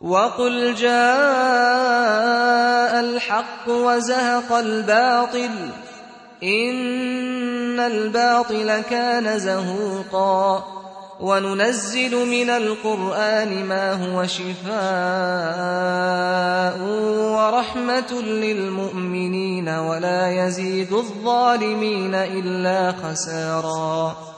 وقل جاء الحق وزهق الباطل إن الباطل كان زهوقا وننزل من القرآن ما هو شفاء ورحمة للمؤمنين ولا يزيد الظالمين إلا خساراً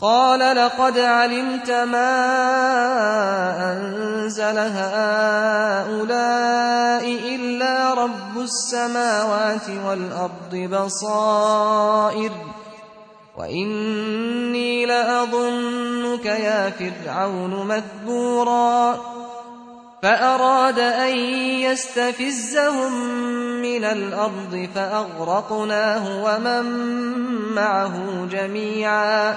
قال لقد علمت ما أنزل هؤلاء إلا رب السماوات والأرض بصائر وإني لأظنك يا فرعون مذبورا فأراد أن يستفزهم من الأرض فأغرقناه ومن معه جميعا